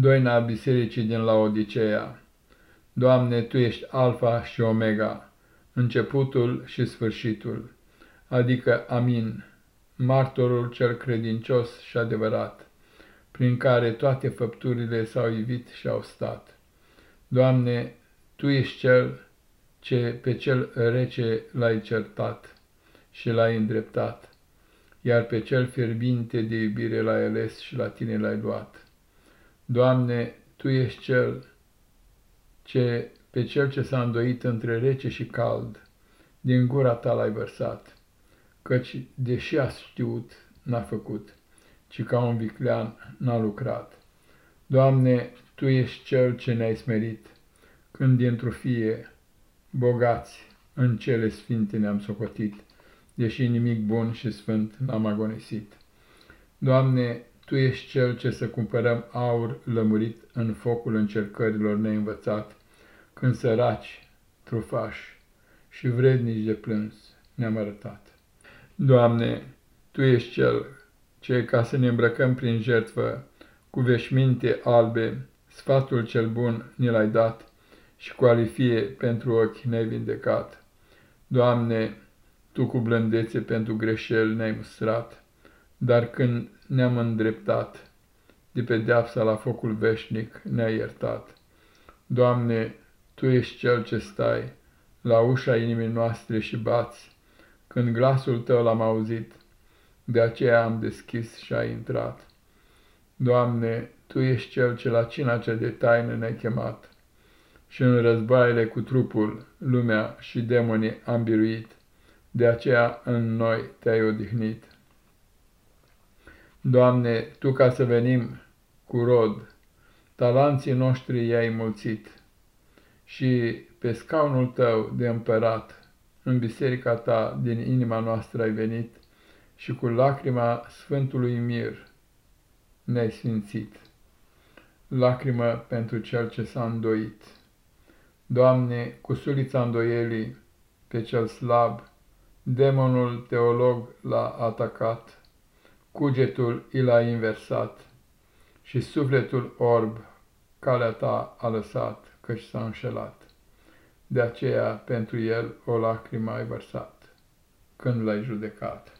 Doina Bisericii din Laodicea Doamne, Tu ești Alfa și Omega, începutul și sfârșitul, adică Amin, martorul cel credincios și adevărat, prin care toate făpturile s-au ivit și au stat. Doamne, Tu ești Cel ce pe cel rece l-ai certat și l-ai îndreptat, iar pe cel fierbinte de iubire l-ai ales și la Tine l-ai luat. Doamne, Tu ești Cel ce pe Cel ce s-a îndoit între rece și cald, din gura Ta l-ai vărsat, căci, deși a știut, n-a făcut, ci ca un viclean n-a lucrat. Doamne, Tu ești Cel ce ne-ai smerit, când dintr-o fie, bogați, în cele sfinte ne-am socotit, deși nimic bun și sfânt n-am agonisit. Doamne, tu ești cel ce să cumpărăm aur lămurit în focul încercărilor neînvățat, când săraci, trufași și vrednici de plâns ne-am arătat. Doamne, Tu ești cel ce, ca să ne îmbrăcăm prin jertfă, cu veșminte albe, sfatul cel bun ni l-ai dat și cu alifie pentru ochi ne-ai vindecat. Doamne, Tu cu blândețe pentru greșeli ne-ai mustrat, dar când ne-am îndreptat, de pedeapsa la focul veșnic ne-ai iertat. Doamne, Tu ești Cel ce stai la ușa inimii noastre și bați, când glasul Tău l-am auzit, de aceea am deschis și ai intrat. Doamne, Tu ești Cel ce la cina cea de taină ne-ai chemat și în războaiele cu trupul, lumea și demonii am biruit, de aceea în noi Te-ai odihnit. Doamne, Tu ca să venim cu rod, talanții noștri i-ai mulțit și pe scaunul Tău de împărat, în biserica Ta din inima noastră ai venit și cu lacrima Sfântului Mir ne-ai sfințit. Lacrimă pentru cel ce s-a îndoit. Doamne, cu sulița îndoielii pe cel slab, demonul teolog l-a atacat cugetul i l-a inversat și sufletul orb calea ta a lăsat, căci s-a înșelat. De aceea pentru el o lacrimă ai vărsat, când l-ai judecat.